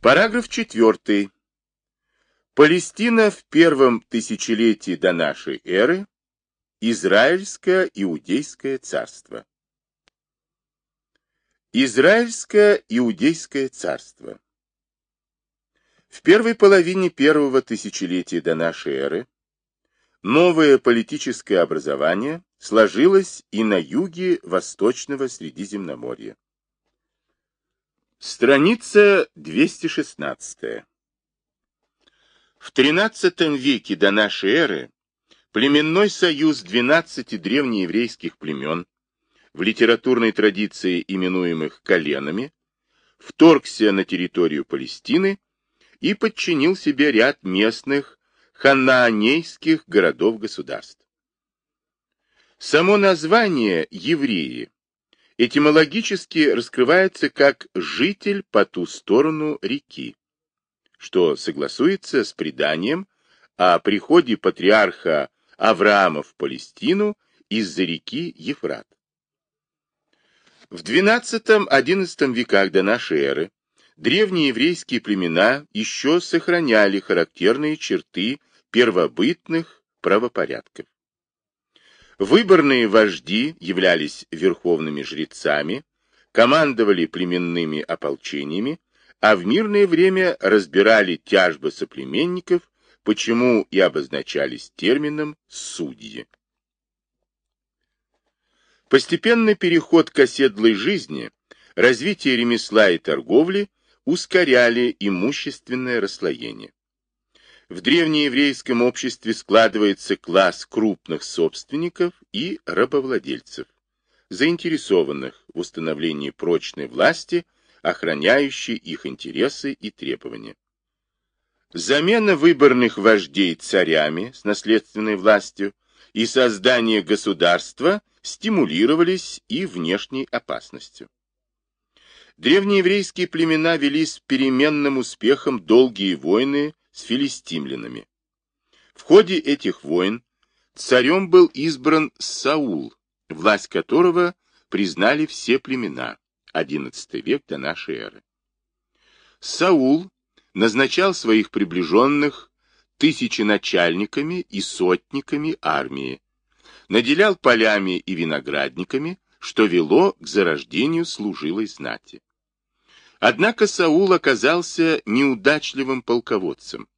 Параграф 4. Палестина в первом тысячелетии до нашей эры. Израильское иудейское царство. Израильское иудейское царство. В первой половине первого тысячелетия до нашей эры новое политическое образование сложилось и на юге Восточного Средиземноморья. Страница 216. В XIII веке до нашей эры племенной союз 12 древнееврейских племен, в литературной традиции именуемых коленами, вторгся на территорию Палестины и подчинил себе ряд местных ханаанейских городов-государств. Само название «евреи» этимологически раскрывается как «житель по ту сторону реки», что согласуется с преданием о приходе патриарха Авраама в Палестину из-за реки Ефрат. В XII-XI веках до нашей эры древние еврейские племена еще сохраняли характерные черты первобытных правопорядков. Выборные вожди являлись верховными жрецами, командовали племенными ополчениями, а в мирное время разбирали тяжбы соплеменников, почему и обозначались термином «судьи». Постепенный переход к оседлой жизни, развитие ремесла и торговли ускоряли имущественное расслоение. В древнееврейском обществе складывается класс крупных собственников и рабовладельцев, заинтересованных в установлении прочной власти, охраняющей их интересы и требования. Замена выборных вождей царями с наследственной властью и создание государства стимулировались и внешней опасностью. Древнееврейские племена вели с переменным успехом долгие войны с филистимлянами. В ходе этих войн царем был избран Саул, власть которого признали все племена, XI век до нашей эры. Саул назначал своих приближенных тысяченачальниками и сотниками армии, наделял полями и виноградниками, что вело к зарождению служилой знати. Однако Саул оказался неудачливым полководцем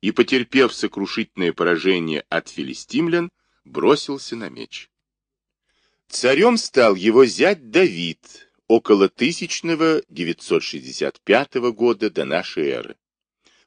и, потерпев сокрушительное поражение от филистимлян, бросился на меч. Царем стал его зять Давид около 1965 года до нашей эры,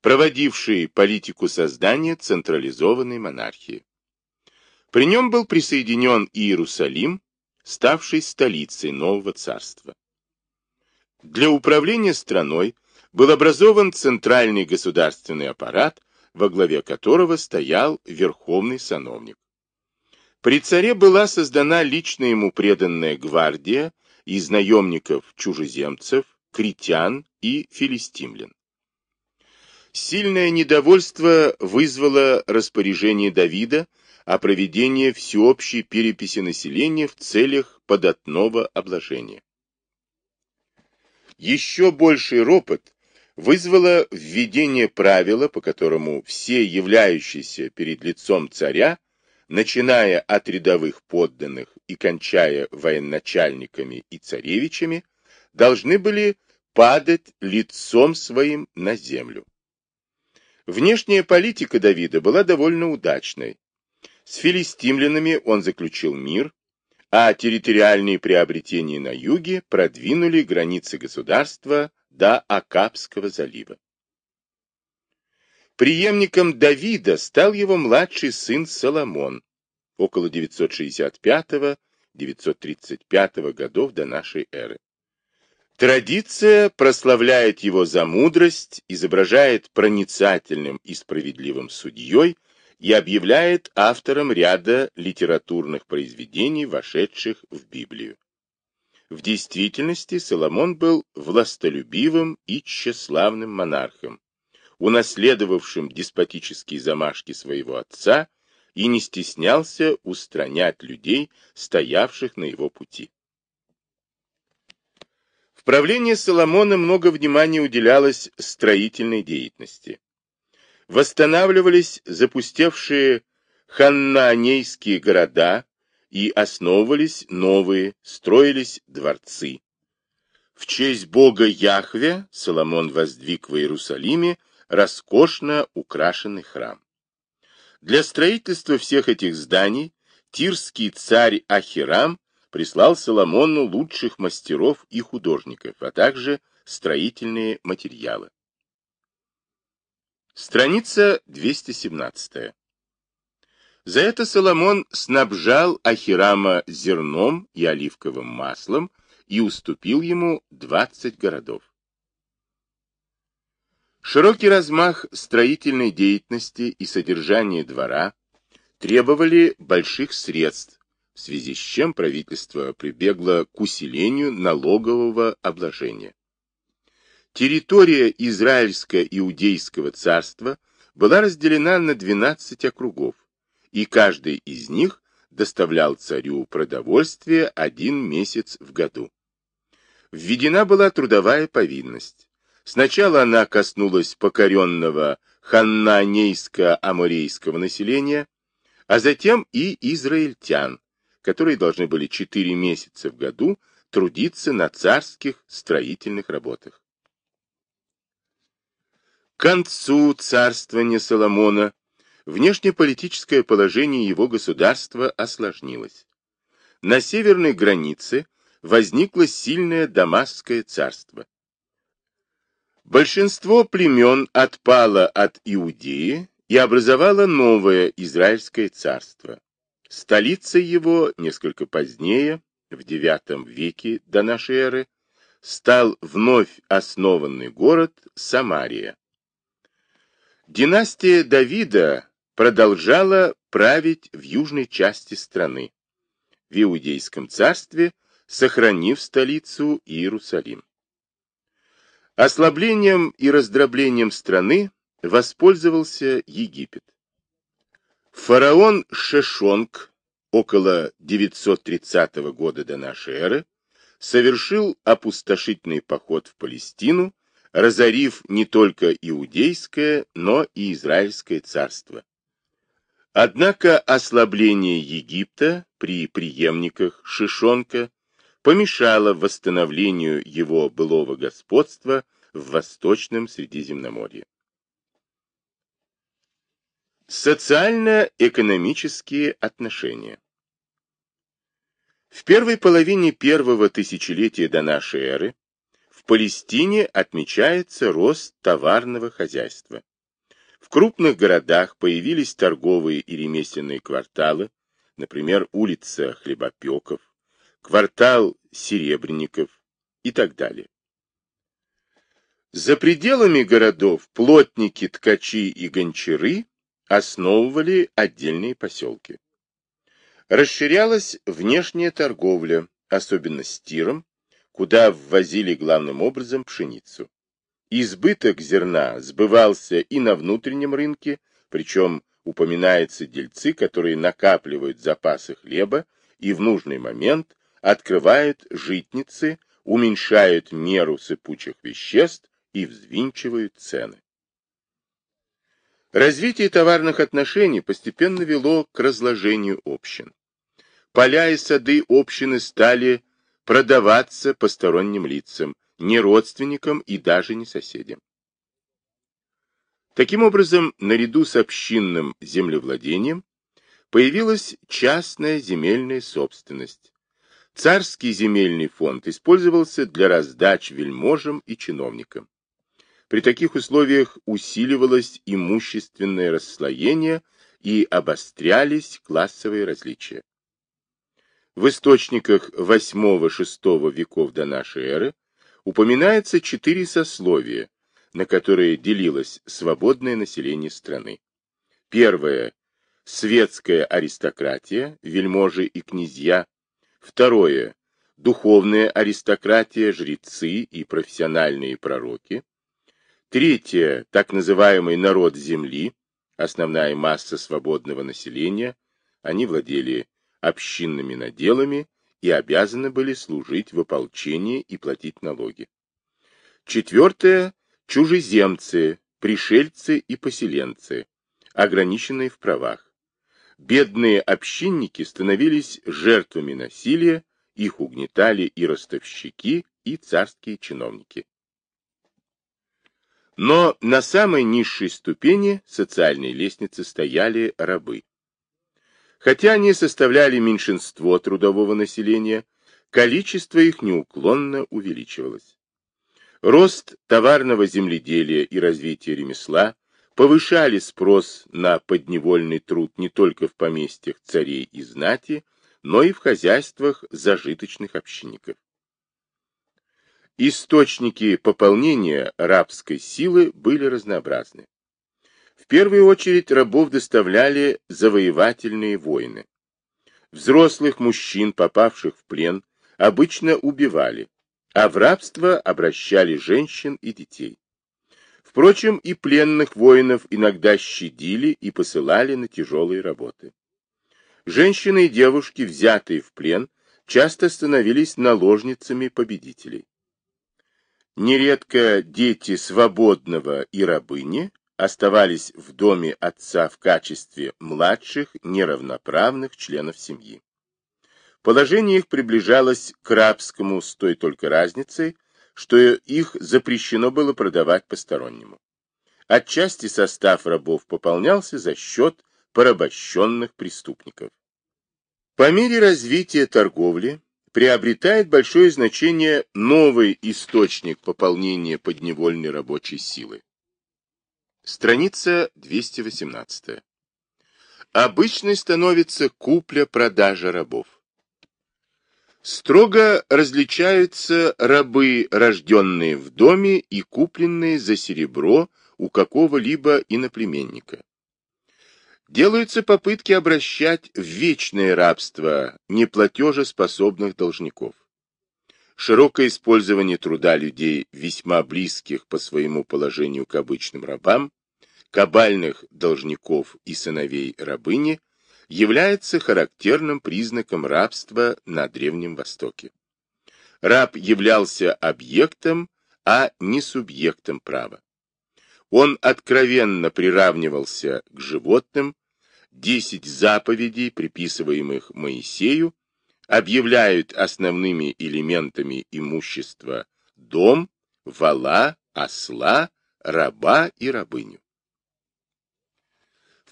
проводивший политику создания централизованной монархии. При нем был присоединен Иерусалим, ставший столицей нового царства. Для управления страной был образован центральный государственный аппарат, во главе которого стоял верховный сановник. При царе была создана лично ему преданная гвардия из наемников-чужеземцев, критян и филистимлян. Сильное недовольство вызвало распоряжение Давида о проведении всеобщей переписи населения в целях податного обложения. Еще больший ропот вызвало введение правила, по которому все являющиеся перед лицом царя, начиная от рядовых подданных и кончая военачальниками и царевичами, должны были падать лицом своим на землю. Внешняя политика Давида была довольно удачной. С филистимлянами он заключил мир, а территориальные приобретения на юге продвинули границы государства до Акапского залива. Приемником Давида стал его младший сын Соломон около 965-935 годов до нашей эры. Традиция прославляет его за мудрость, изображает проницательным и справедливым судьей, и объявляет автором ряда литературных произведений, вошедших в Библию. В действительности Соломон был властолюбивым и тщеславным монархом, унаследовавшим деспотические замашки своего отца и не стеснялся устранять людей, стоявших на его пути. В правлении Соломона много внимания уделялось строительной деятельности. Восстанавливались запустевшие ханнаанейские города и основывались новые, строились дворцы. В честь бога Яхве Соломон воздвиг в Иерусалиме роскошно украшенный храм. Для строительства всех этих зданий тирский царь Ахирам прислал Соломону лучших мастеров и художников, а также строительные материалы. Страница 217. За это Соломон снабжал Ахирама зерном и оливковым маслом и уступил ему 20 городов. Широкий размах строительной деятельности и содержание двора требовали больших средств, в связи с чем правительство прибегло к усилению налогового обложения. Территория Израильско-Иудейского царства была разделена на 12 округов, и каждый из них доставлял царю продовольствие один месяц в году. Введена была трудовая повинность. Сначала она коснулась покоренного ханнанейско-аморейского населения, а затем и израильтян, которые должны были четыре месяца в году трудиться на царских строительных работах. Концу царствования Соломона внешнеполитическое положение его государства осложнилось. На северной границе возникло сильное Дамасское царство. Большинство племен отпало от Иудеи и образовало новое Израильское царство. Столицей его несколько позднее, в IX веке до нашей эры, стал вновь основанный город Самария. Династия Давида продолжала править в южной части страны, в Иудейском царстве, сохранив столицу Иерусалим. Ослаблением и раздроблением страны воспользовался Египет. Фараон Шешонг около 930 года до нашей эры совершил опустошительный поход в Палестину, разорив не только Иудейское, но и Израильское царство. Однако ослабление Египта при преемниках Шишонка помешало восстановлению его былого господства в Восточном Средиземноморье. Социально-экономические отношения В первой половине первого тысячелетия до нашей эры в Палестине отмечается рост товарного хозяйства. В крупных городах появились торговые и ремесленные кварталы, например, улица Хлебопеков, квартал Серебренников и так далее. За пределами городов плотники, ткачи и гончары основывали отдельные поселки. Расширялась внешняя торговля, особенно с тиром, куда ввозили главным образом пшеницу. Избыток зерна сбывался и на внутреннем рынке, причем упоминаются дельцы, которые накапливают запасы хлеба и в нужный момент открывают житницы, уменьшают меру сыпучих веществ и взвинчивают цены. Развитие товарных отношений постепенно вело к разложению общин. Поля и сады общины стали продаваться посторонним лицам, не родственникам и даже не соседям. Таким образом, наряду с общинным землевладением появилась частная земельная собственность. Царский земельный фонд использовался для раздач вельможам и чиновникам. При таких условиях усиливалось имущественное расслоение и обострялись классовые различия. В источниках VIII-VI веков до нашей эры упоминается четыре сословия, на которые делилось свободное население страны. Первое – светская аристократия, вельможи и князья. Второе – духовная аристократия, жрецы и профессиональные пророки. Третье – так называемый народ земли, основная масса свободного населения. Они владели общинными наделами и обязаны были служить в ополчении и платить налоги. Четвертое – чужеземцы, пришельцы и поселенцы, ограниченные в правах. Бедные общинники становились жертвами насилия, их угнетали и ростовщики, и царские чиновники. Но на самой низшей ступени социальной лестницы стояли рабы. Хотя они составляли меньшинство трудового населения, количество их неуклонно увеличивалось. Рост товарного земледелия и развитие ремесла повышали спрос на подневольный труд не только в поместьях царей и знати, но и в хозяйствах зажиточных общинников. Источники пополнения рабской силы были разнообразны. Первую очередь рабов доставляли завоевательные войны. Взрослых мужчин, попавших в плен, обычно убивали, а в рабство обращали женщин и детей. Впрочем, и пленных воинов иногда щадили и посылали на тяжелые работы. Женщины и девушки, взятые в плен, часто становились наложницами победителей. Нередко дети свободного и рабыни оставались в доме отца в качестве младших неравноправных членов семьи. Положение их приближалось к рабскому с той только разницей, что их запрещено было продавать постороннему. Отчасти состав рабов пополнялся за счет порабощенных преступников. По мере развития торговли приобретает большое значение новый источник пополнения подневольной рабочей силы. Страница 218. Обычной становится купля-продажа рабов. Строго различаются рабы, рожденные в доме и купленные за серебро у какого-либо иноплеменника делаются попытки обращать в вечное рабство неплатежеспособных должников. Широкое использование труда людей, весьма близких по своему положению к обычным рабам, кабальных должников и сыновей рабыни, является характерным признаком рабства на Древнем Востоке. Раб являлся объектом, а не субъектом права. Он откровенно приравнивался к животным, десять заповедей, приписываемых Моисею, объявляют основными элементами имущества дом, вала, осла, раба и рабыню.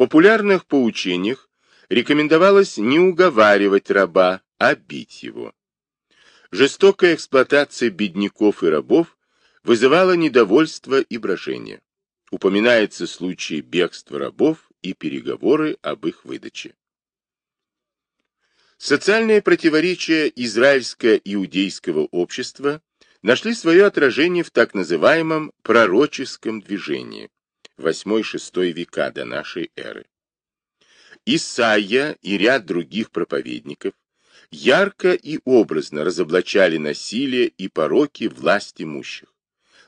Популярных поучениях рекомендовалось не уговаривать раба, а бить его. Жестокая эксплуатация бедняков и рабов вызывала недовольство и брожение. Упоминается случай бегства рабов и переговоры об их выдаче. Социальные противоречия израильско-иудейского общества нашли свое отражение в так называемом пророческом движении 8-6 века до нашей эры. Исаия и ряд других проповедников ярко и образно разоблачали насилие и пороки власть имущих,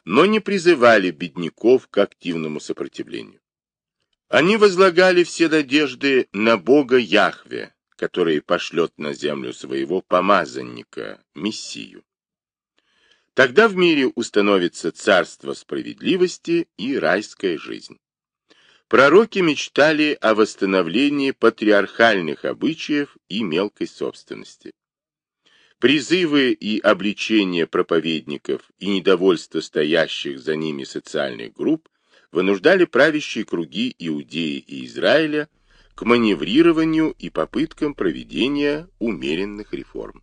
но не призывали бедняков к активному сопротивлению. Они возлагали все надежды на Бога Яхве, который пошлет на землю своего помазанника, Мессию. Тогда в мире установится царство справедливости и райская жизнь. Пророки мечтали о восстановлении патриархальных обычаев и мелкой собственности. Призывы и обличения проповедников и недовольство стоящих за ними социальных групп вынуждали правящие круги Иудеи и Израиля к маневрированию и попыткам проведения умеренных реформ.